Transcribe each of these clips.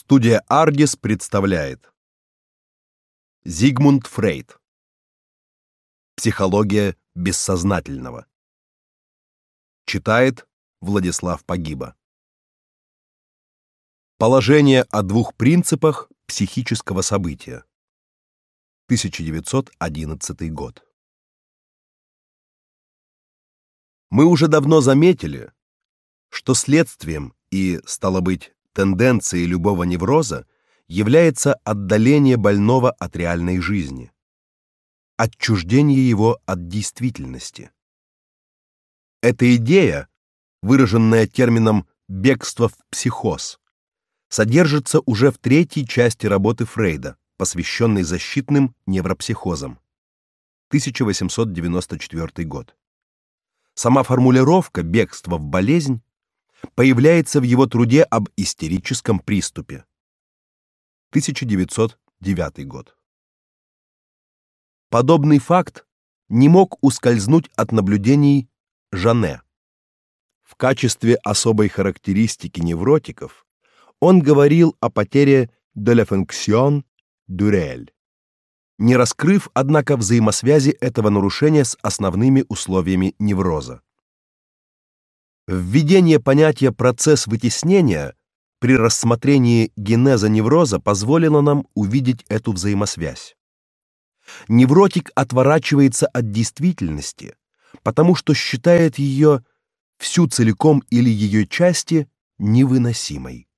Студия Ardis представляет. Зигмунд Фрейд. Психология бессознательного. Читает Владислав Погиба. Положение о двух принципах психического события. 1911 год. Мы уже давно заметили, что следствием и, стало быть, тенденцией любого невроза является отдаление больного от реальной жизни, отчуждение его от действительности. Эта идея, выраженная термином бегство в психоз, содержится уже в третьей части работы Фрейда, посвященной защитным невропсихозам. 1894 год. Сама формулировка бегство в болезнь появляется в его труде об истерическом приступе. 1909 год. Подобный факт не мог ускользнуть от наблюдений Жане. В качестве особой характеристики невротиков он говорил о потере de la fonction du réel, не раскрыв, однако, взаимосвязи этого нарушения с основными условиями невроза. Введение понятия процесс вытеснения при рассмотрении генеза невроза позволило нам увидеть эту взаимосвязь. Невротик отворачивается от действительности, потому что считает ее всю целиком или ее части невыносимой.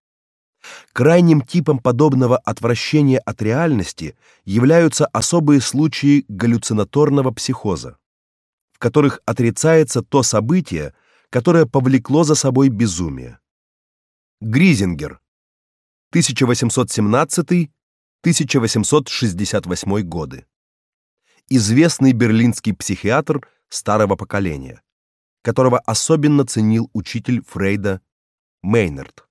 Крайним типом подобного отвращения от реальности являются особые случаи галлюцинаторного психоза, в которых отрицается то событие, которое повлекло за собой безумие. Гризингер 1817-1868 годы. Известный берлинский психиатр старого поколения, которого особенно ценил учитель Фрейда Мейнард.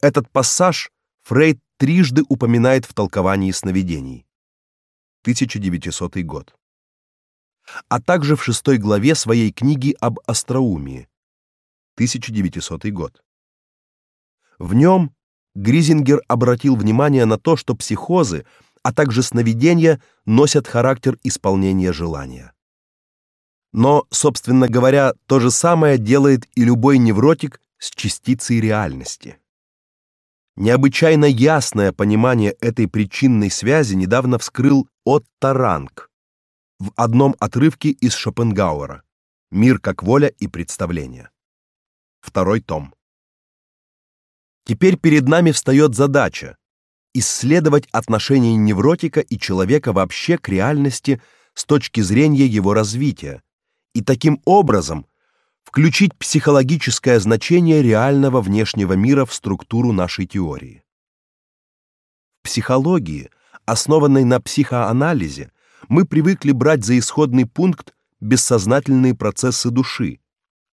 Этот пассаж Фрейд трижды упоминает в толковании сновидений. 1900 год а также в шестой главе своей книги об остроумии 1900 год. В нем Гризингер обратил внимание на то, что психозы, а также сновидения носят характер исполнения желания. Но, собственно говоря, то же самое делает и любой невротик с частицей реальности. Необычайно ясное понимание этой причинной связи недавно вскрыл Отто Ранг в одном отрывке из Шопенгауэра Мир как воля и представление. Второй том. Теперь перед нами встает задача исследовать отношение невротика и человека вообще к реальности с точки зрения его развития и таким образом включить психологическое значение реального внешнего мира в структуру нашей теории. В психологии, основанной на психоанализе, мы привыкли брать за исходный пункт бессознательные процессы души,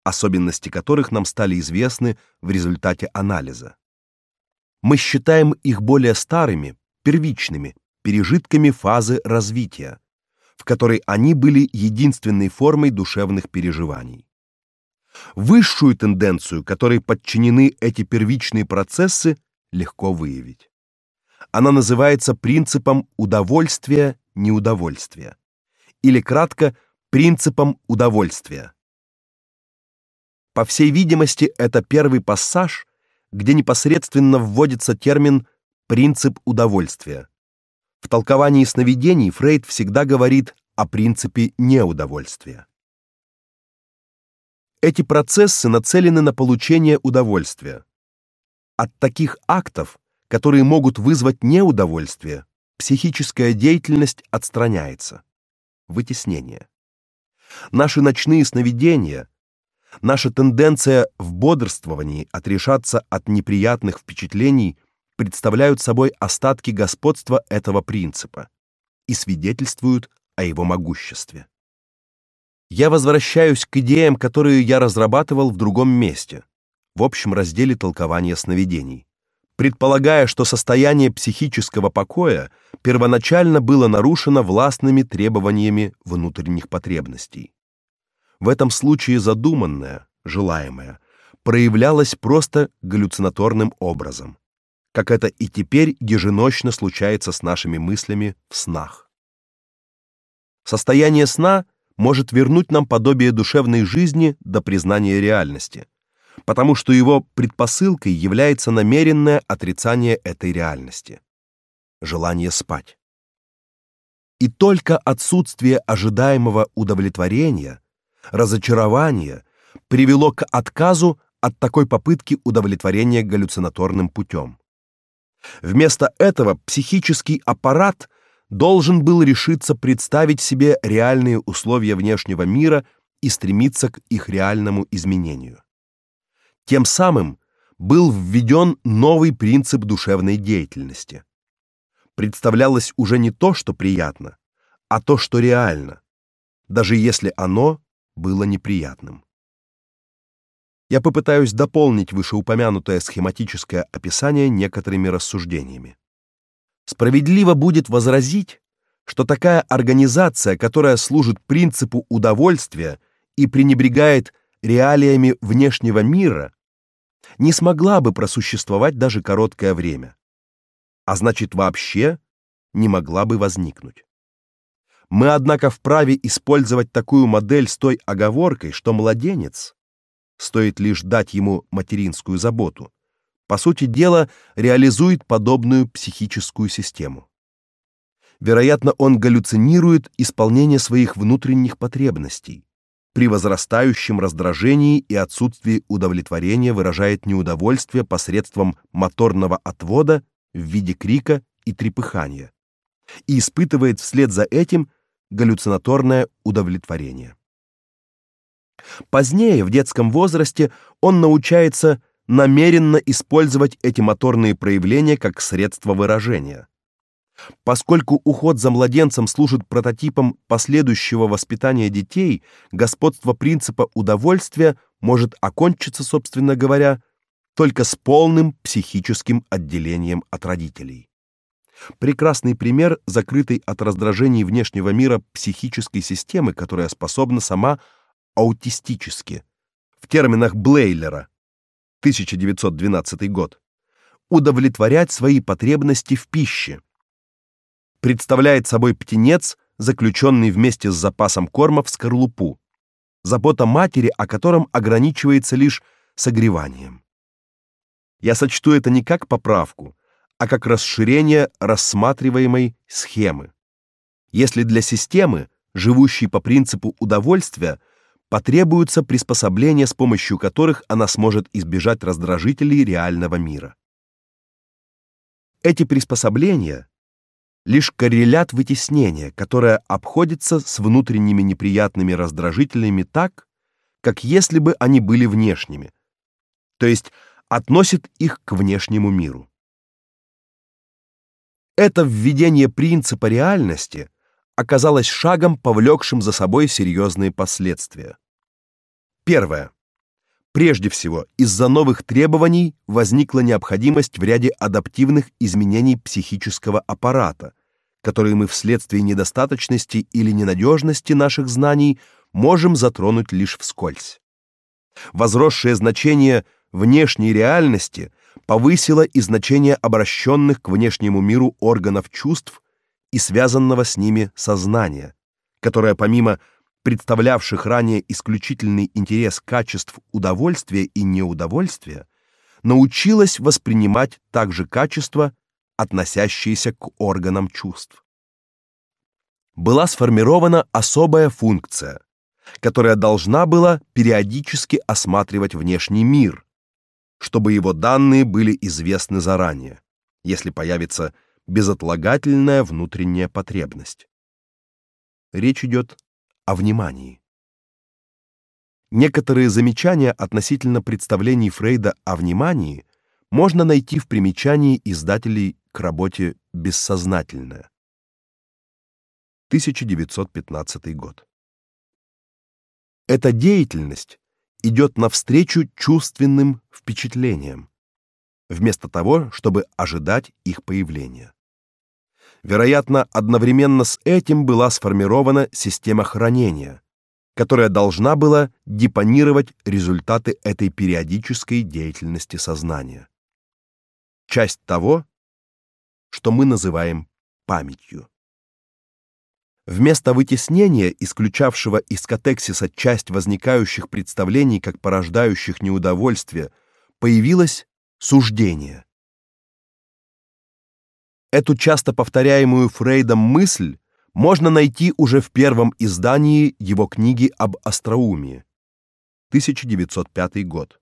особенности которых нам стали известны в результате анализа. Мы считаем их более старыми, первичными, пережитками фазы развития, в которой они были единственной формой душевных переживаний. Высшую тенденцию, которой подчинены эти первичные процессы, легко выявить. Она называется принципом удовольствия неудовольствия, или кратко принципом удовольствия. По всей видимости, это первый пассаж, где непосредственно вводится термин принцип удовольствия. В толковании сновидений Фрейд всегда говорит о принципе неудовольствия. Эти процессы нацелены на получение удовольствия. От таких актов, которые могут вызвать неудовольствие, психическая деятельность отстраняется. Вытеснение. Наши ночные сновидения, наша тенденция в бодрствовании отрешаться от неприятных впечатлений представляют собой остатки господства этого принципа и свидетельствуют о его могуществе. Я возвращаюсь к идеям, которые я разрабатывал в другом месте, в общем разделе толкования сновидений предполагая, что состояние психического покоя первоначально было нарушено властными требованиями внутренних потребностей. В этом случае задуманное, желаемое, проявлялось просто галлюцинаторным образом, как это и теперь еженочно случается с нашими мыслями в снах. Состояние сна может вернуть нам подобие душевной жизни до признания реальности, потому что его предпосылкой является намеренное отрицание этой реальности желание спать. И только отсутствие ожидаемого удовлетворения, разочарования привело к отказу от такой попытки удовлетворения галлюцинаторным путем. Вместо этого психический аппарат должен был решиться представить себе реальные условия внешнего мира и стремиться к их реальному изменению. Тем самым был введен новый принцип душевной деятельности. Представлялось уже не то, что приятно, а то, что реально, даже если оно было неприятным. Я попытаюсь дополнить вышеупомянутое схематическое описание некоторыми рассуждениями. Справедливо будет возразить, что такая организация, которая служит принципу удовольствия и пренебрегает реалиями внешнего мира, не смогла бы просуществовать даже короткое время. А значит, вообще не могла бы возникнуть. Мы, однако, вправе использовать такую модель с той оговоркой, что младенец, стоит лишь дать ему материнскую заботу, по сути дела реализует подобную психическую систему. Вероятно, он галлюцинирует исполнение своих внутренних потребностей. При возрастающем раздражении и отсутствии удовлетворения выражает неудовольствие посредством моторного отвода в виде крика и трепыхания и испытывает вслед за этим галлюцинаторное удовлетворение. Позднее, в детском возрасте, он научается намеренно использовать эти моторные проявления как средство выражения. Поскольку уход за младенцем служит прототипом последующего воспитания детей, господство принципа удовольствия может окончиться, собственно говоря, только с полным психическим отделением от родителей. Прекрасный пример закрытой от раздражений внешнего мира психической системы, которая способна сама аутистически, в терминах Блейлера, 1912 год, удовлетворять свои потребности в пище. Представляет собой птенец, заключенный вместе с запасом корма в скорлупу, забота матери о котором ограничивается лишь согреванием. Я сочту это не как поправку, а как расширение рассматриваемой схемы. Если для системы, живущей по принципу удовольствия, потребуются приспособления, с помощью которых она сможет избежать раздражителей реального мира. Эти приспособления лишь коррелят вытеснения, которое обходится с внутренними неприятными раздражителями так, как если бы они были внешними, то есть относит их к внешнему миру. Это введение принципа реальности оказалось шагом, повлекшим за собой серьезные последствия. Первое. Прежде всего, из-за новых требований возникла необходимость в ряде адаптивных изменений психического аппарата, которые мы вследствие недостаточности или ненадежности наших знаний можем затронуть лишь вскользь. Возросшее значение внешней реальности повысило и значение обращенных к внешнему миру органов чувств и связанного с ними сознания, которое помимо представлявших ранее исключительный интерес качеств удовольствия и неудовольствия, научилось воспринимать также качества, относящиеся к органам чувств. Была сформирована особая функция, которая должна была периодически осматривать внешний мир, чтобы его данные были известны заранее, если появится безотлагательная внутренняя потребность. Речь идет о внимании. Некоторые замечания относительно представлений Фрейда о внимании можно найти в примечании издателей к работе Бессознательное. 1915 год. Эта деятельность идет навстречу чувственным впечатлениям, вместо того, чтобы ожидать их появления. Вероятно, одновременно с этим была сформирована система хранения, которая должна была депонировать результаты этой периодической деятельности сознания. часть того, что мы называем памятью. Вместо вытеснения, исключавшего из катексиса часть возникающих представлений как порождающих неудовольствие, появилось суждение. Эту часто повторяемую Фрейдом мысль можно найти уже в первом издании его книги об остроумии. 1905 год.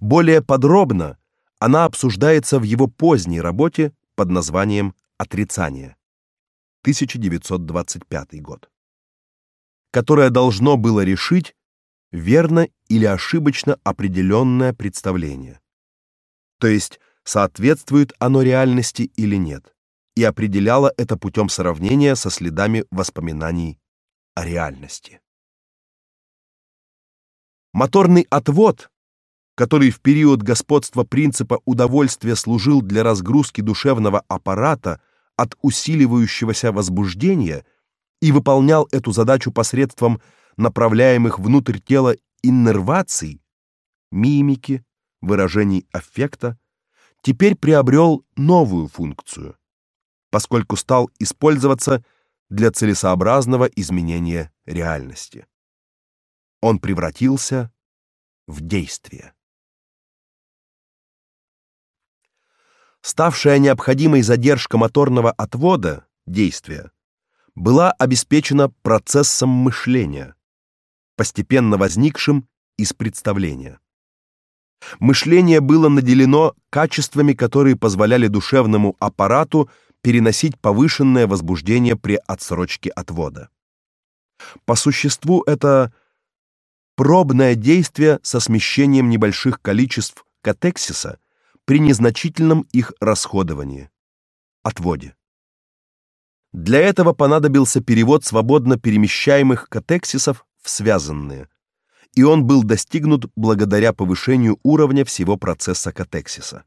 Более подробно она обсуждается в его поздней работе под названием Отрицание. 1925 год. Которое должно было решить верно или ошибочно определенное представление. То есть соответствует оно реальности или нет, и определяло это путем сравнения со следами воспоминаний о реальности. Моторный отвод, который в период господства принципа удовольствия служил для разгрузки душевного аппарата от усиливающегося возбуждения и выполнял эту задачу посредством направляемых внутрь тела иннерваций, мимики, выражений аффекта, теперь приобрел новую функцию, поскольку стал использоваться для целесообразного изменения реальности. Он превратился в действие. Ставшая необходимой задержка моторного отвода действия была обеспечена процессом мышления, постепенно возникшим из представления. Мышление было наделено качествами, которые позволяли душевному аппарату переносить повышенное возбуждение при отсрочке отвода. По существу это пробное действие со смещением небольших количеств катексиса при незначительном их расходовании отводе. Для этого понадобился перевод свободно перемещаемых катексисов в связанные, и он был достигнут благодаря повышению уровня всего процесса катексиса.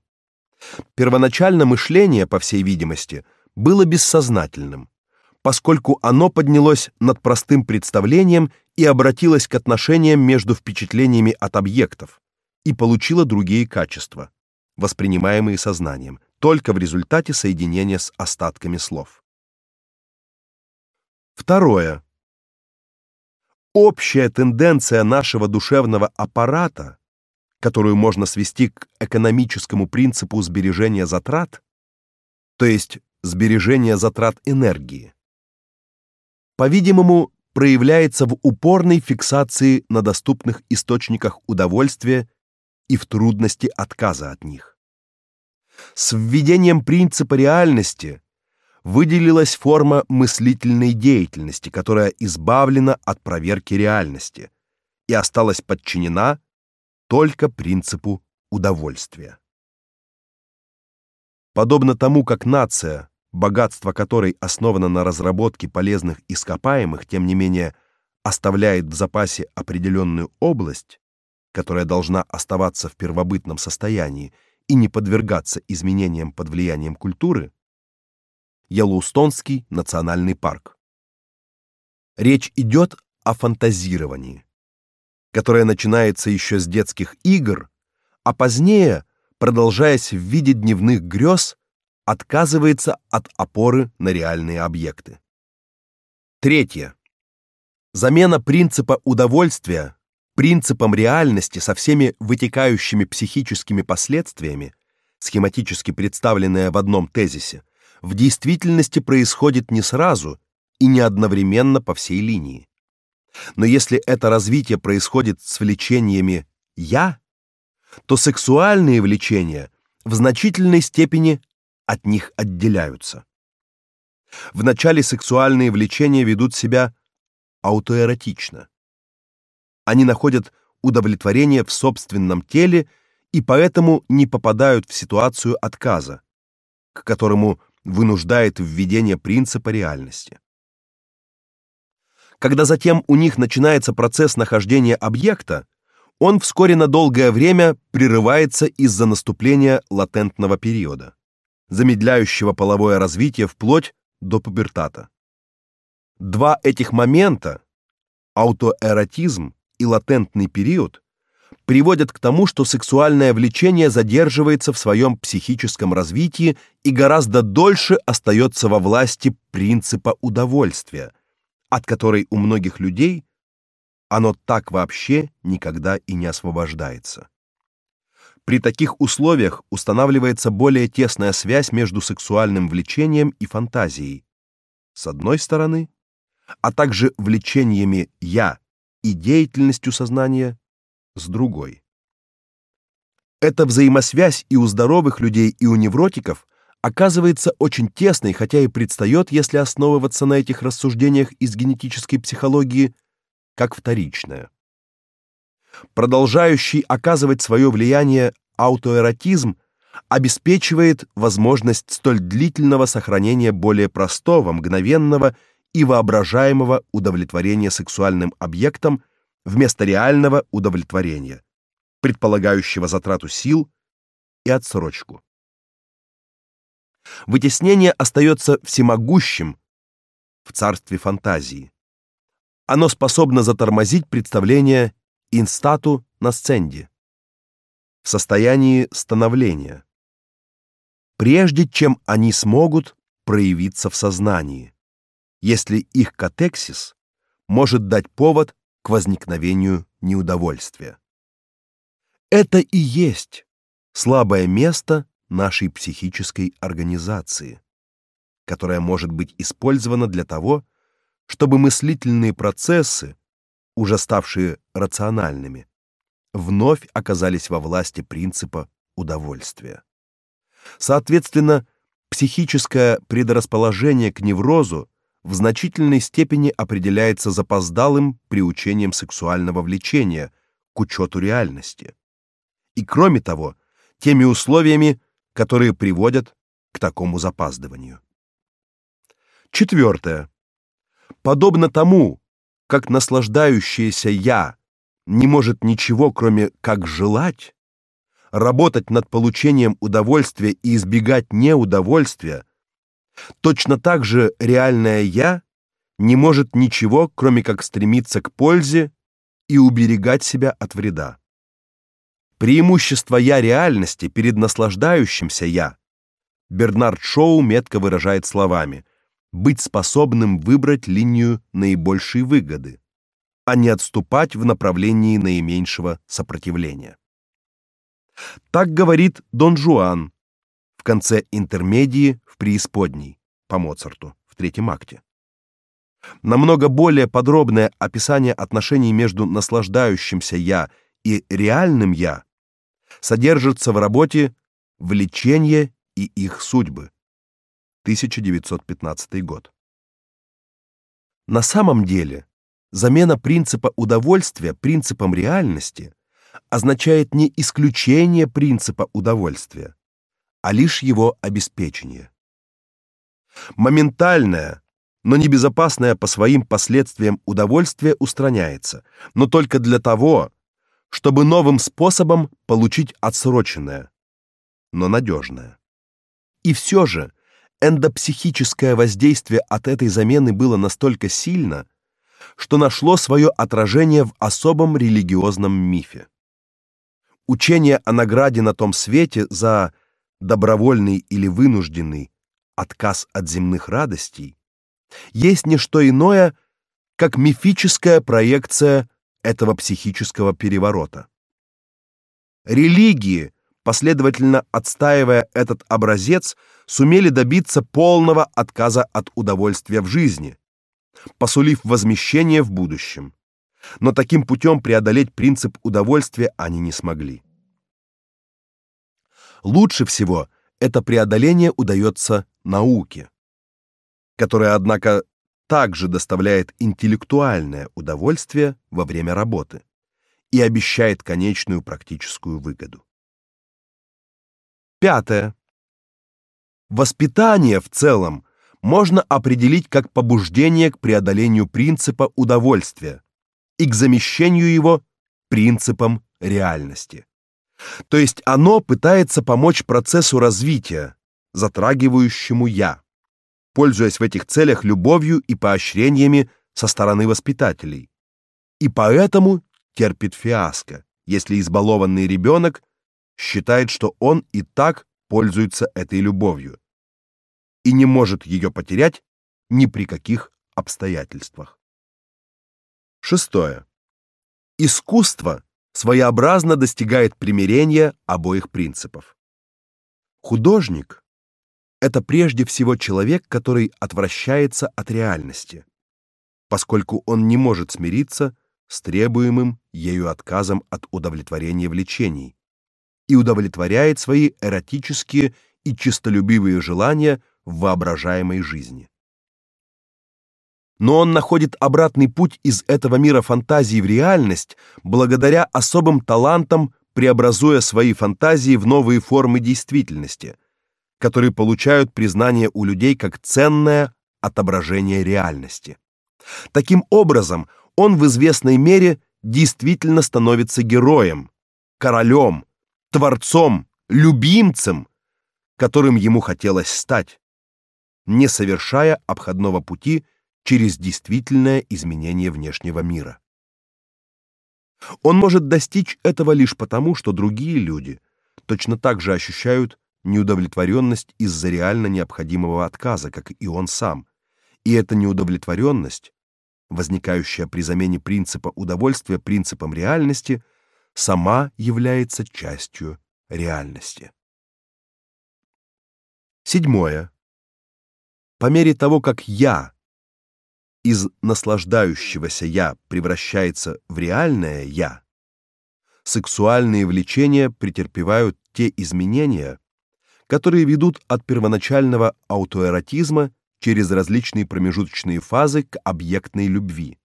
Первоначально мышление, по всей видимости, было бессознательным, поскольку оно поднялось над простым представлением и обратилось к отношениям между впечатлениями от объектов и получило другие качества, воспринимаемые сознанием, только в результате соединения с остатками слов. Второе. Общая тенденция нашего душевного аппарата, которую можно свести к экономическому принципу сбережения затрат, то есть сбережения затрат энергии, по-видимому, проявляется в упорной фиксации на доступных источниках удовольствия и в трудности отказа от них. С введением принципа реальности выделилась форма мыслительной деятельности, которая избавлена от проверки реальности и осталась подчинена только принципу удовольствия. Подобно тому, как нация, богатство которой основано на разработке полезных ископаемых, тем не менее оставляет в запасе определенную область, которая должна оставаться в первобытном состоянии и не подвергаться изменениям под влиянием культуры, Йеллоустонский национальный парк. Речь идет о фантазировании, которое начинается еще с детских игр, а позднее, продолжаясь в виде дневных грез, отказывается от опоры на реальные объекты. Третье. Замена принципа удовольствия принципом реальности со всеми вытекающими психическими последствиями, схематически представленная в одном тезисе, в действительности происходит не сразу и не одновременно по всей линии. Но если это развитие происходит с влечениями я, то сексуальные влечения в значительной степени от них отделяются. Вначале сексуальные влечения ведут себя аутоэротично. Они находят удовлетворение в собственном теле и поэтому не попадают в ситуацию отказа, к которому вынуждает введение принципа реальности. Когда затем у них начинается процесс нахождения объекта, он вскоре на долгое время прерывается из-за наступления латентного периода, замедляющего половое развитие вплоть до пубертата. Два этих момента аутоэротизм и латентный период приводят к тому, что сексуальное влечение задерживается в своем психическом развитии и гораздо дольше остается во власти принципа удовольствия, от которой у многих людей оно так вообще никогда и не освобождается. При таких условиях устанавливается более тесная связь между сексуальным влечением и фантазией. С одной стороны, а также влечениями я и деятельностью сознания с другой. Эта взаимосвязь и у здоровых людей, и у невротиков оказывается очень тесной, хотя и предстает, если основываться на этих рассуждениях из генетической психологии, как вторичная. Продолжающий оказывать свое влияние аутоэротизм обеспечивает возможность столь длительного сохранения более простого, мгновенного и воображаемого удовлетворения сексуальным объектом вместо реального удовлетворения, предполагающего затрату сил и отсрочку. Вытеснение остается всемогущим в царстве фантазии. Оно способно затормозить представление инстату на сценде в состоянии становления, прежде чем они смогут проявиться в сознании, если их катексис может дать повод к возникновению неудовольствия. Это и есть слабое место нашей психической организации, которая может быть использована для того, чтобы мыслительные процессы, уже ставшие рациональными, вновь оказались во власти принципа удовольствия. Соответственно, психическое предрасположение к неврозу в значительной степени определяется запоздалым приучением сексуального влечения к учету реальности. И кроме того, теми условиями, которые приводят к такому запаздыванию. Четвертое. Подобно тому, как наслаждающееся я не может ничего, кроме как желать, работать над получением удовольствия и избегать неудовольствия, точно так же реальное я не может ничего, кроме как стремиться к пользе и уберегать себя от вреда. Преимущество я реальности перед наслаждающимся я Бернард Шоу метко выражает словами: быть способным выбрать линию наибольшей выгоды а не отступать в направлении наименьшего сопротивления. Так говорит Дон Жуан в конце интермедии в преисподней по Моцарту в третьем акте. Намного более подробное описание отношений между наслаждающимся я и реальным я содержится в работе Влечение и их судьбы. 1915 год. На самом деле, Замена принципа удовольствия принципом реальности означает не исключение принципа удовольствия, а лишь его обеспечение. Моментальное, но небезопасное по своим последствиям удовольствие устраняется, но только для того, чтобы новым способом получить отсроченное, но надежное. И все же эндопсихическое воздействие от этой замены было настолько сильно, что нашло свое отражение в особом религиозном мифе. Учение о награде на том свете за добровольный или вынужденный отказ от земных радостей есть не что иное, как мифическая проекция этого психического переворота. Религии, последовательно отстаивая этот образец, сумели добиться полного отказа от удовольствия в жизни, посулив возмещение в будущем. Но таким путем преодолеть принцип удовольствия они не смогли. Лучше всего это преодоление удается науке, которая, однако, также доставляет интеллектуальное удовольствие во время работы и обещает конечную практическую выгоду. Пятое. Воспитание в целом можно определить как побуждение к преодолению принципа удовольствия и к замещению его принципом реальности. То есть оно пытается помочь процессу развития, затрагивающему я, пользуясь в этих целях любовью и поощрениями со стороны воспитателей. И поэтому терпит фиаско, если избалованный ребенок считает, что он и так пользуется этой любовью и не может ее потерять ни при каких обстоятельствах. Шестое. Искусство своеобразно достигает примирения обоих принципов. Художник это прежде всего человек, который отвращается от реальности, поскольку он не может смириться с требуемым ею отказом от удовлетворения влечений и удовлетворяет свои эротические и честолюбивые желания в воображаемой жизни. Но он находит обратный путь из этого мира фантазии в реальность благодаря особым талантам, преобразуя свои фантазии в новые формы действительности, которые получают признание у людей как ценное отображение реальности. Таким образом, он в известной мере действительно становится героем, королем, творцом, любимцем, которым ему хотелось стать, не совершая обходного пути через действительное изменение внешнего мира. Он может достичь этого лишь потому, что другие люди точно так же ощущают неудовлетворенность из-за реально необходимого отказа, как и он сам. И эта неудовлетворенность возникающая при замене принципа удовольствия принципом реальности, сама является частью реальности. Седьмое. По мере того, как я из наслаждающегося я превращается в реальное я, сексуальные влечения претерпевают те изменения, которые ведут от первоначального аутоэротизма через различные промежуточные фазы к объектной любви,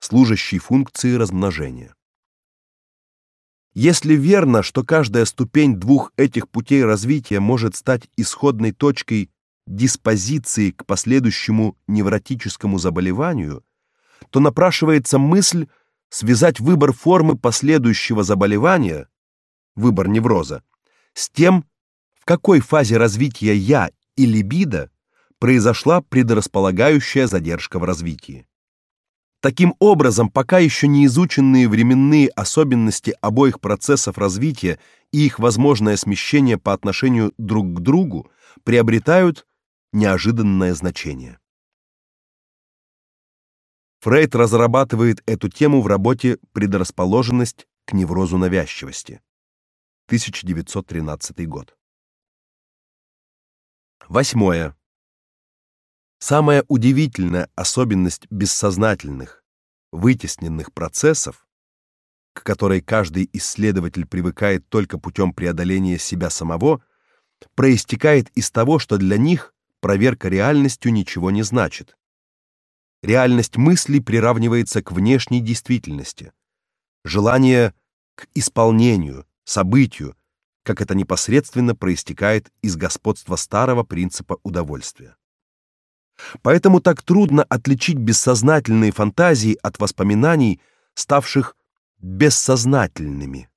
служащей функции размножения. Если верно, что каждая ступень двух этих путей развития может стать исходной точкой диспозиции к последующему невротическому заболеванию, то напрашивается мысль связать выбор формы последующего заболевания, выбор невроза, с тем, в какой фазе развития я и либидо произошла предрасполагающая задержка в развитии. Таким образом, пока еще не изученные временные особенности обоих процессов развития и их возможное смещение по отношению друг к другу приобретают неожиданное значение. Фрейд разрабатывает эту тему в работе Предрасположенность к неврозу навязчивости. 1913 год. Восьмое. Самая удивительная особенность бессознательных, вытесненных процессов, к которой каждый исследователь привыкает только путем преодоления себя самого, проистекает из того, что для них проверка реальностью ничего не значит. Реальность мысли приравнивается к внешней действительности. Желание к исполнению, событию, как это непосредственно проистекает из господства старого принципа удовольствия. Поэтому так трудно отличить бессознательные фантазии от воспоминаний, ставших бессознательными.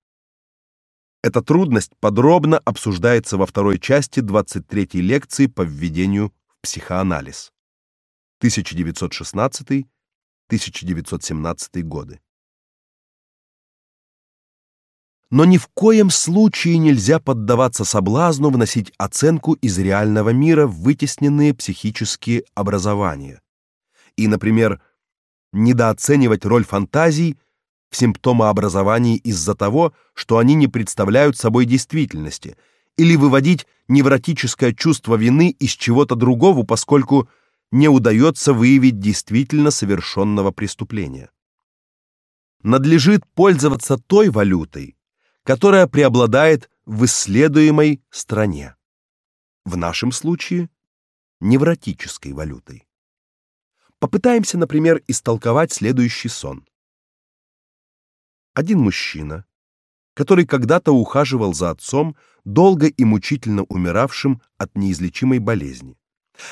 Эта трудность подробно обсуждается во второй части 23-й лекции по введению в психоанализ. 1916-1917 годы. но ни в коем случае нельзя поддаваться соблазну вносить оценку из реального мира в вытесненные психические образования. И, например, недооценивать роль фантазий в симптомообразовании из-за того, что они не представляют собой действительности, или выводить невротическое чувство вины из чего-то другого, поскольку не удается выявить действительно совершенного преступления. Надлежит пользоваться той валютой, которая преобладает в исследуемой стране. В нашем случае невротической валютой. Попытаемся, например, истолковать следующий сон. Один мужчина, который когда-то ухаживал за отцом, долго и мучительно умиравшим от неизлечимой болезни,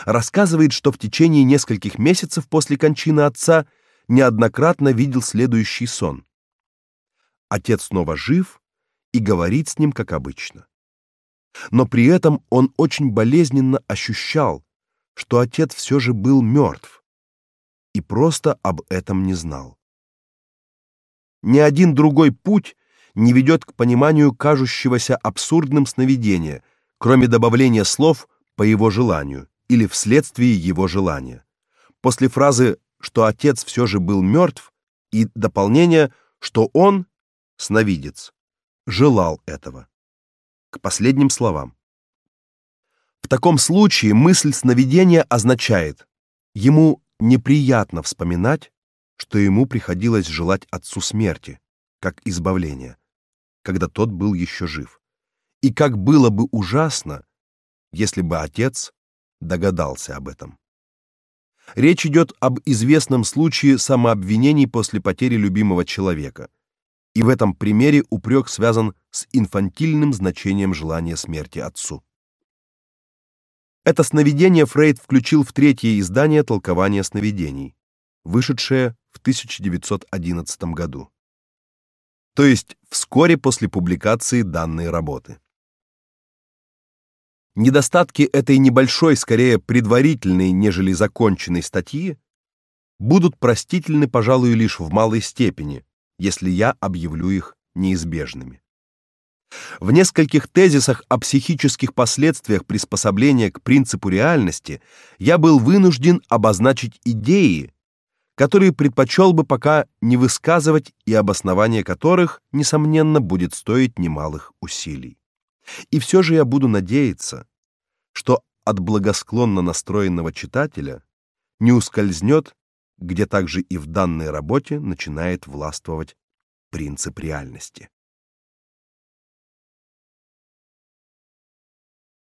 рассказывает, что в течение нескольких месяцев после кончины отца неоднократно видел следующий сон. Отец снова жив, и говорит с ним как обычно. Но при этом он очень болезненно ощущал, что отец все же был мертв и просто об этом не знал. Ни один другой путь не ведет к пониманию кажущегося абсурдным сновидения, кроме добавления слов по его желанию или вследствие его желания. После фразы, что отец все же был мертв, и дополнение, что он, сновидец, желал этого. К последним словам. В таком случае мысль сновидения означает: ему неприятно вспоминать, что ему приходилось желать отцу смерти, как избавления, когда тот был еще жив. И как было бы ужасно, если бы отец догадался об этом. Речь идет об известном случае самообвинений после потери любимого человека. И в этом примере упрек связан с инфантильным значением желания смерти отцу. Это сновидение Фрейд включил в третье издание Толкования сновидений, вышедшее в 1911 году. То есть вскоре после публикации данной работы. Недостатки этой небольшой, скорее предварительной, нежели законченной статьи будут простительны, пожалуй, лишь в малой степени, если я объявлю их неизбежными. В нескольких тезисах о психических последствиях приспособления к принципу реальности я был вынужден обозначить идеи, которые предпочел бы пока не высказывать и обоснование которых несомненно будет стоить немалых усилий. И все же я буду надеяться, что от благосклонно настроенного читателя не ускользнет, где также и в данной работе начинает властвовать принцип реальности.